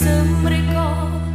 សំរិកោ